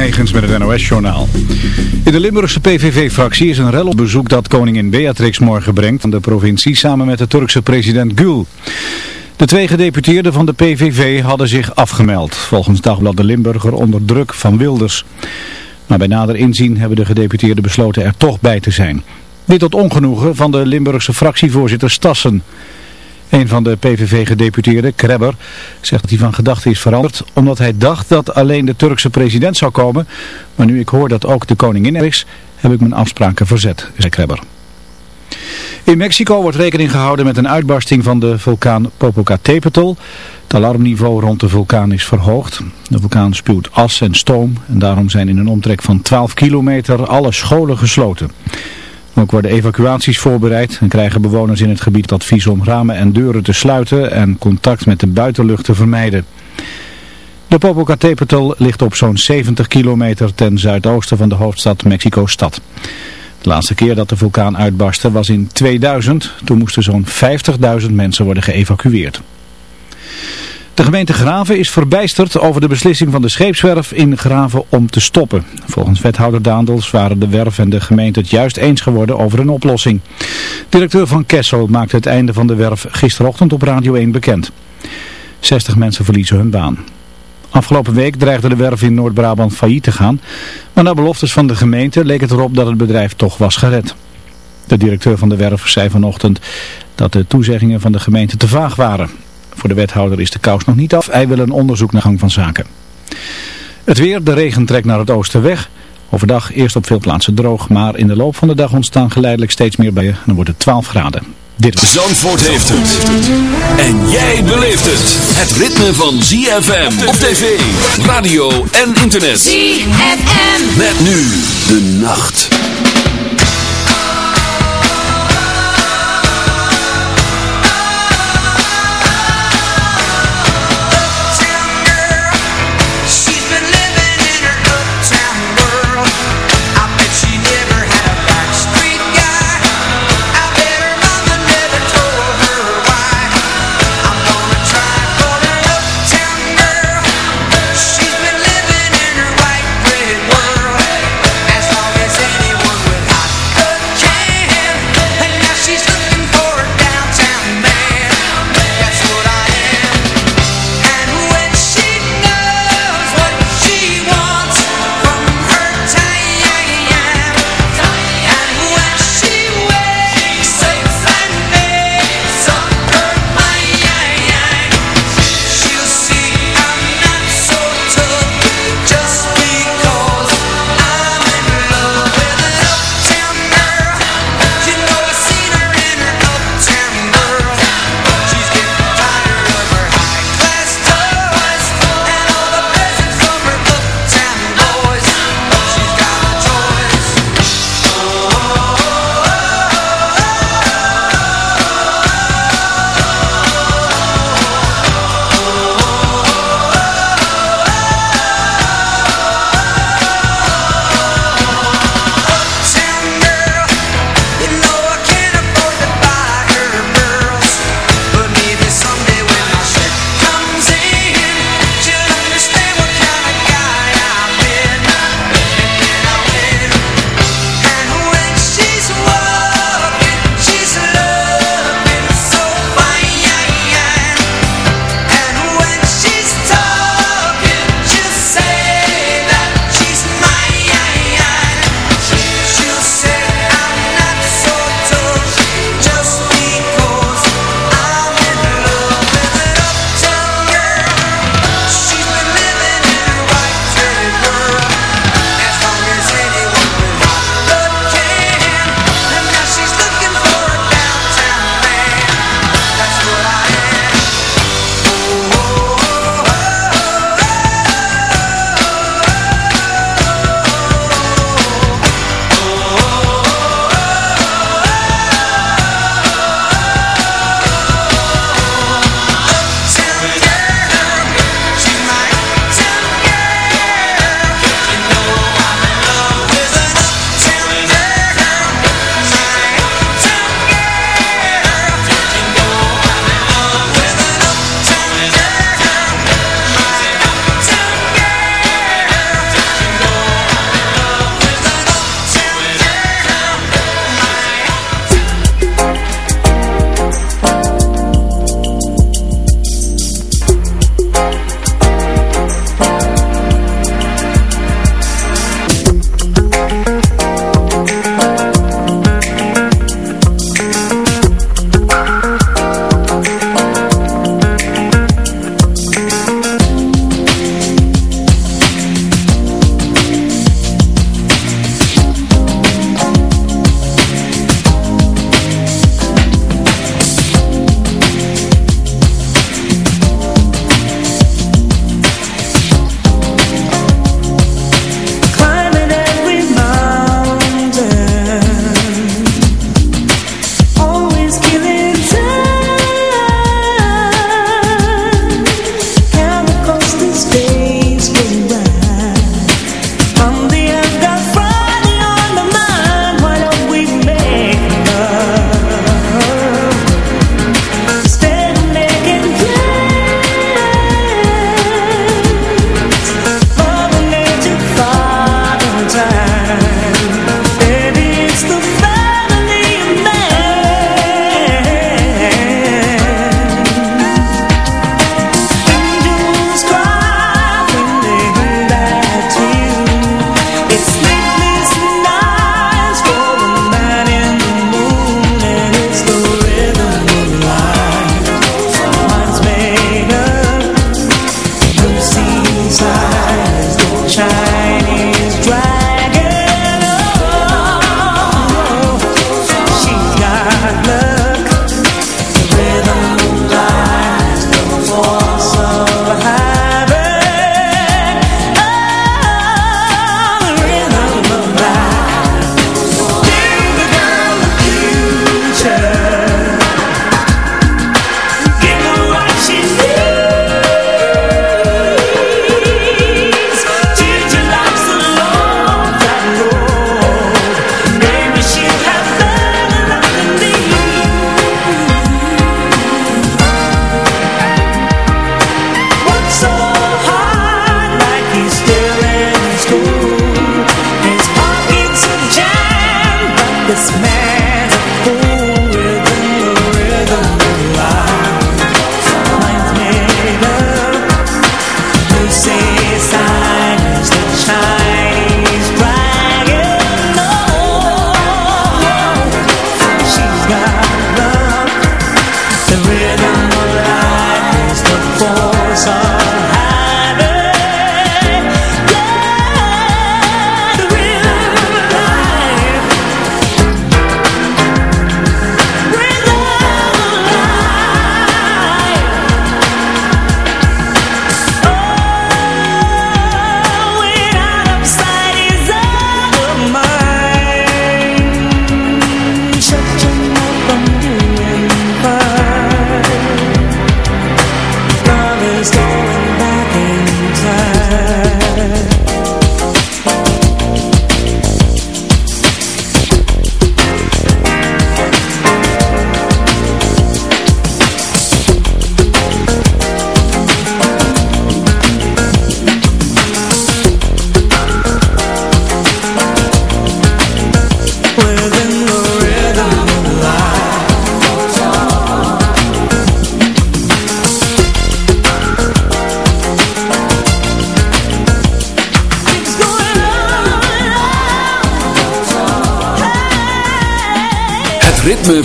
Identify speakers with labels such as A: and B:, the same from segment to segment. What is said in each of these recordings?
A: Negens met het NOS-journaal. In de Limburgse PVV-fractie is een rel op bezoek dat koningin Beatrix morgen brengt aan de provincie samen met de Turkse president Gül. De twee gedeputeerden van de PVV hadden zich afgemeld, volgens Dagblad de Limburger onder druk van Wilders. Maar bij nader inzien hebben de gedeputeerden besloten er toch bij te zijn. Dit tot ongenoegen van de Limburgse fractievoorzitter Stassen. Een van de PVV-gedeputeerden, Krebber, zegt dat hij van gedachten is veranderd omdat hij dacht dat alleen de Turkse president zou komen. Maar nu ik hoor dat ook de koningin er is, heb ik mijn afspraken verzet, zei Krebber. In Mexico wordt rekening gehouden met een uitbarsting van de vulkaan Popocatépetl. Het alarmniveau rond de vulkaan is verhoogd. De vulkaan spuwt as en stoom en daarom zijn in een omtrek van 12 kilometer alle scholen gesloten. Ook worden evacuaties voorbereid en krijgen bewoners in het gebied advies om ramen en deuren te sluiten en contact met de buitenlucht te vermijden. De Popocatépetl ligt op zo'n 70 kilometer ten zuidoosten van de hoofdstad Mexico-stad. De laatste keer dat de vulkaan uitbarstte was in 2000. Toen moesten zo'n 50.000 mensen worden geëvacueerd. De gemeente Graven is verbijsterd over de beslissing van de scheepswerf in Graven om te stoppen. Volgens wethouder Daandels waren de werf en de gemeente het juist eens geworden over een oplossing. Directeur van Kessel maakte het einde van de werf gisterochtend op Radio 1 bekend. 60 mensen verliezen hun baan. Afgelopen week dreigde de werf in Noord-Brabant failliet te gaan, maar na beloftes van de gemeente leek het erop dat het bedrijf toch was gered. De directeur van de werf zei vanochtend dat de toezeggingen van de gemeente te vaag waren. Voor de wethouder is de kous nog niet af. Hij wil een onderzoek naar gang van zaken. Het weer, de regen trekt naar het oosten weg. Overdag eerst op veel plaatsen droog, maar in de loop van de dag ontstaan geleidelijk steeds meer bijen. Dan wordt het 12 graden.
B: Dit was... Zandvoort heeft het. En jij beleeft het. Het ritme van ZFM op tv, radio en internet.
C: ZFM.
B: Met nu de nacht. true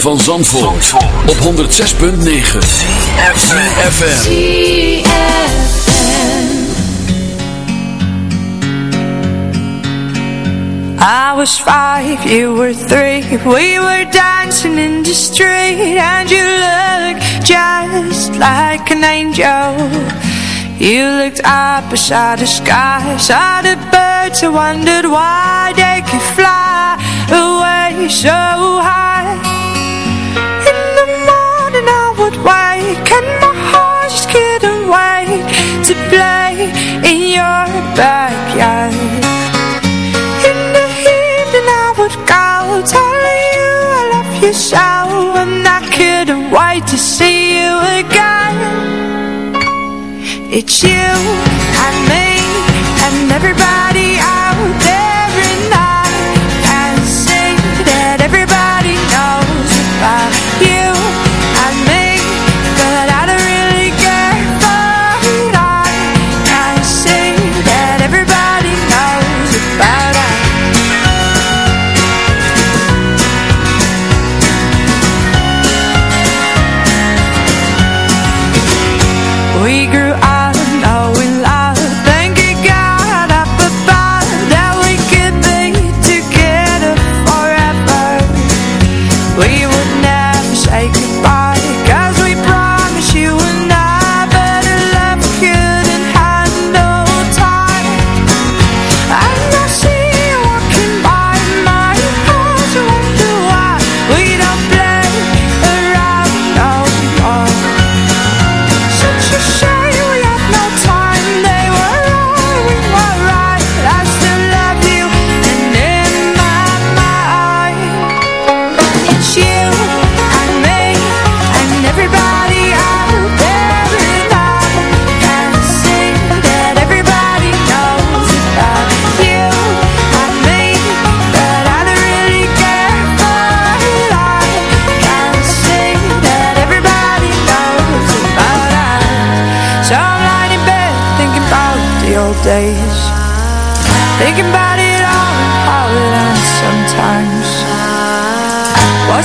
B: van Zandvoort, op 106.9 CFFM
C: I was five, you were three. We were dancing in the street And you looked just like an angel. You looked up beside the sky Saw the birds I wondered why they could fly away so high would wake And my heart just couldn't wait To play in your backyard? In the evening I would go Telling you I love you so And I couldn't wait to see you again. It's you and me and everybody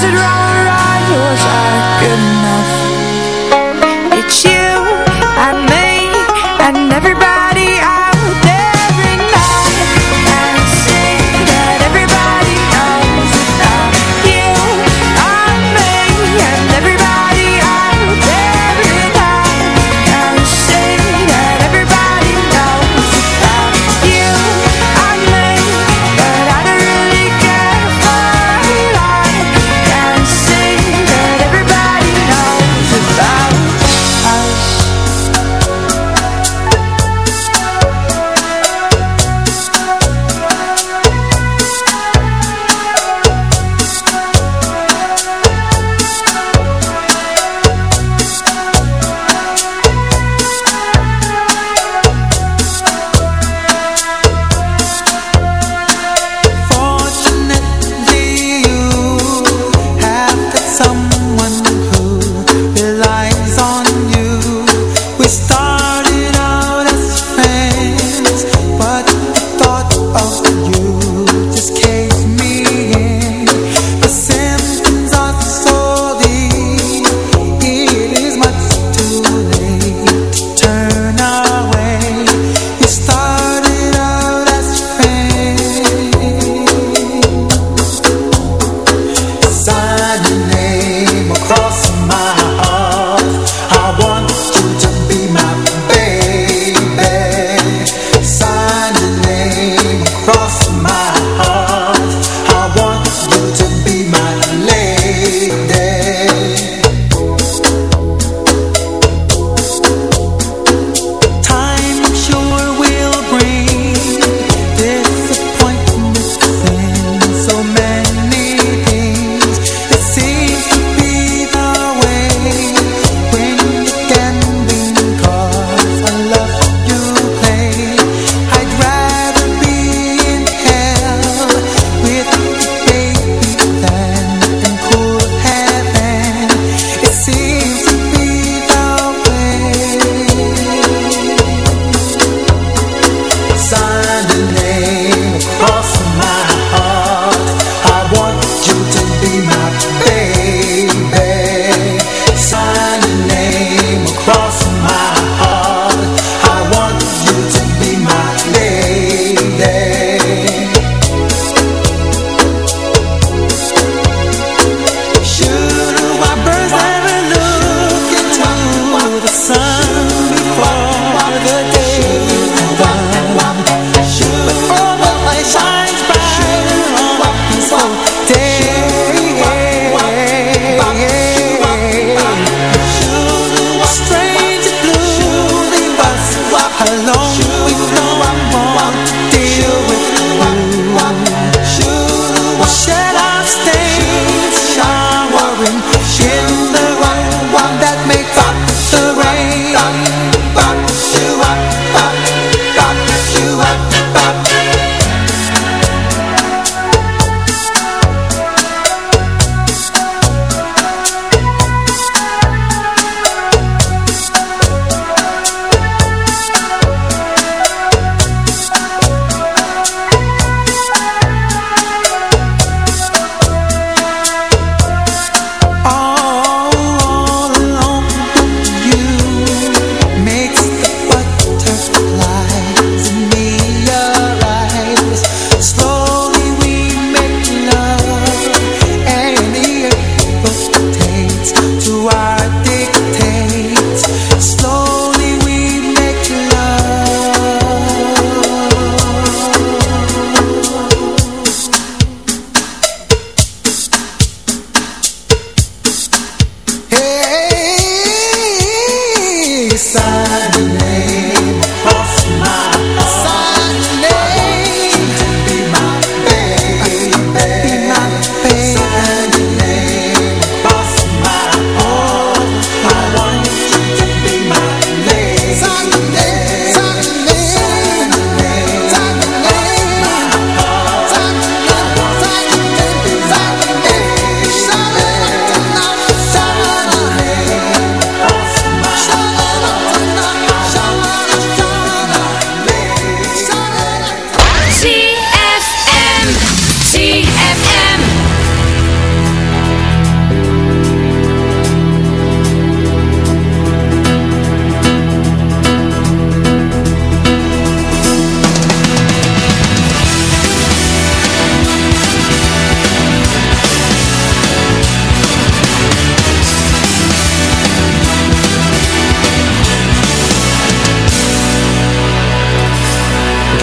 C: it right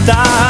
D: está.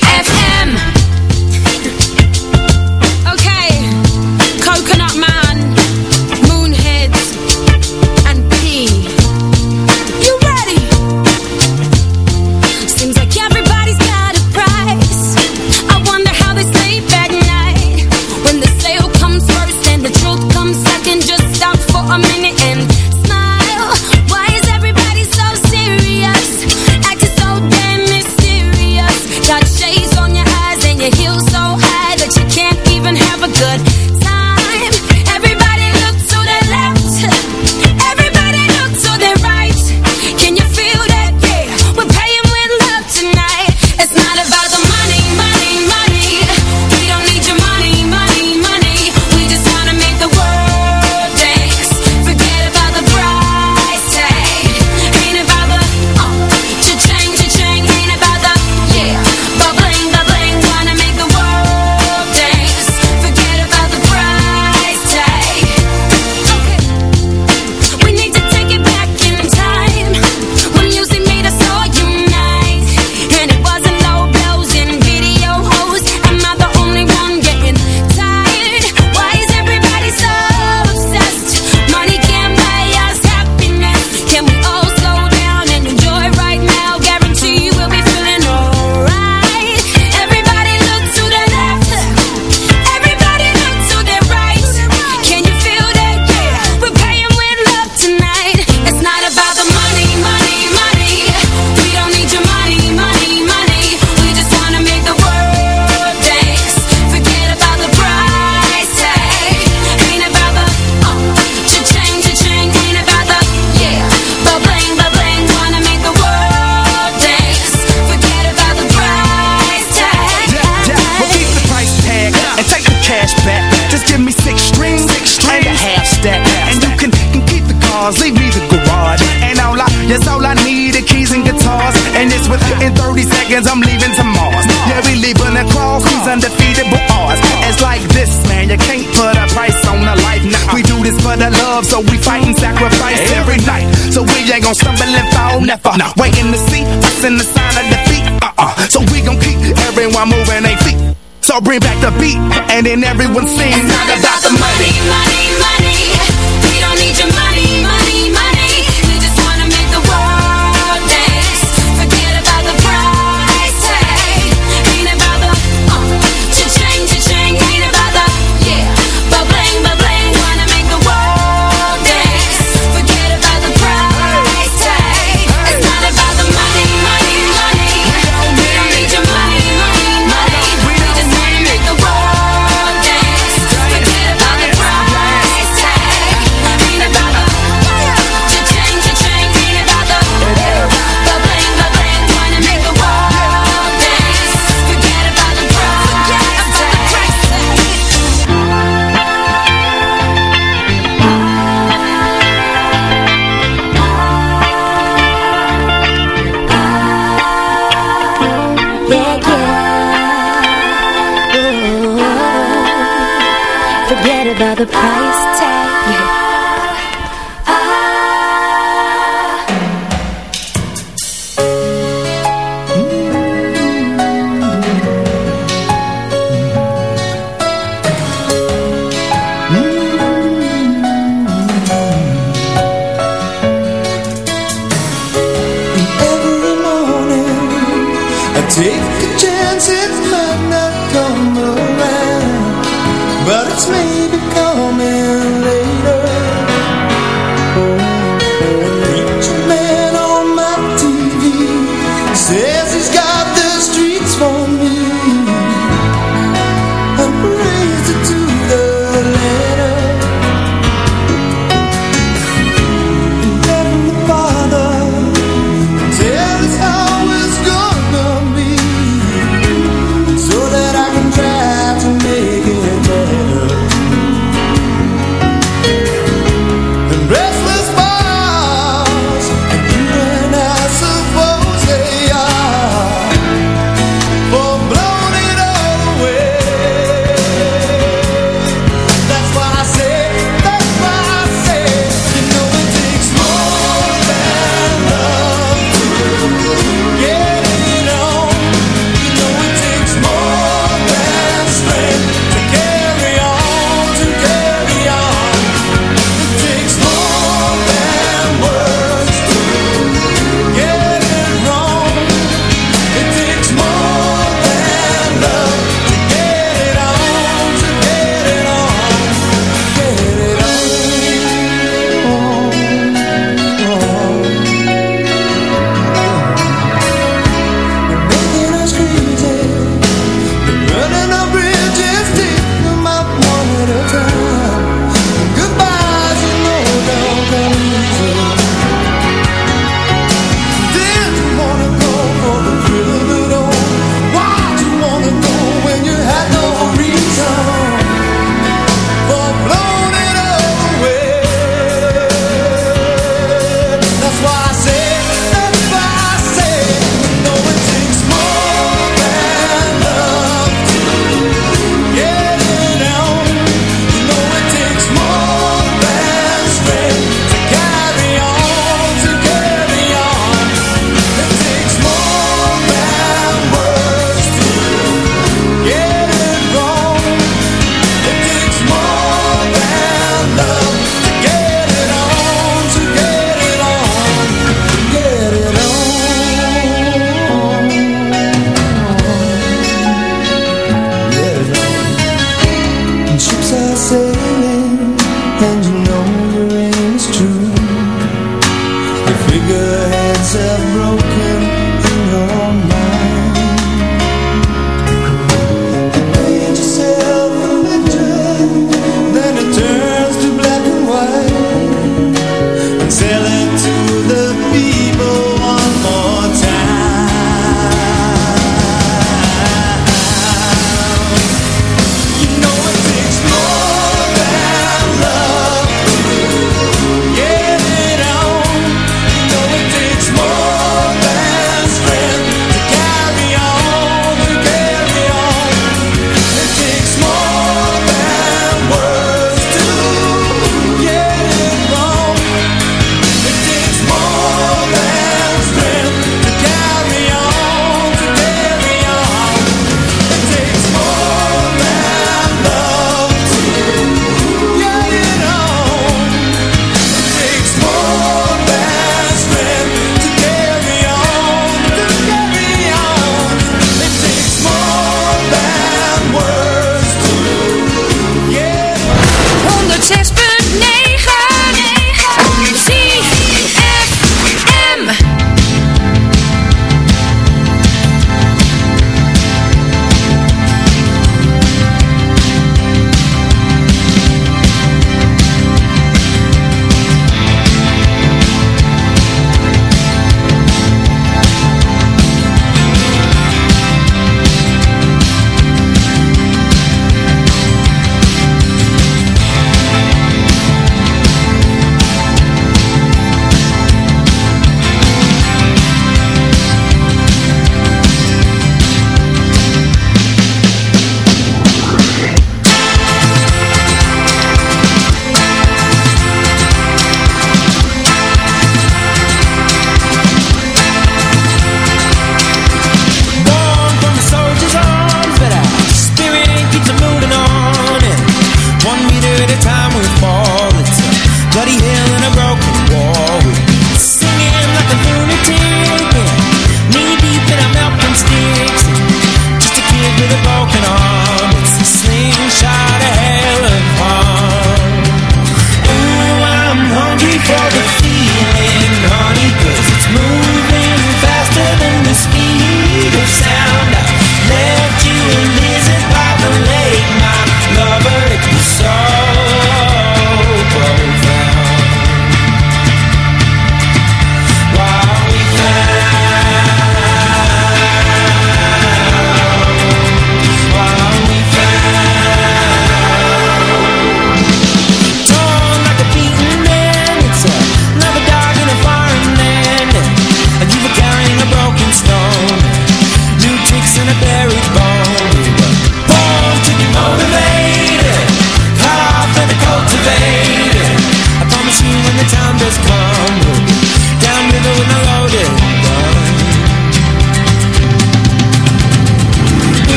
E: Bring back the beat, and then everyone sings.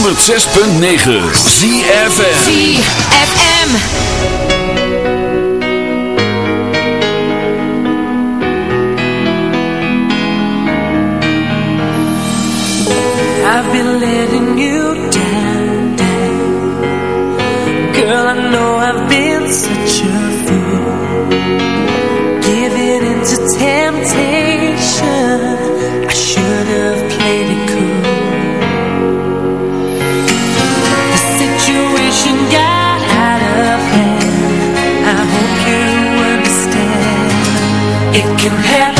F: 106.9 ZFM
B: ZFM
G: I've been letting you Can
F: have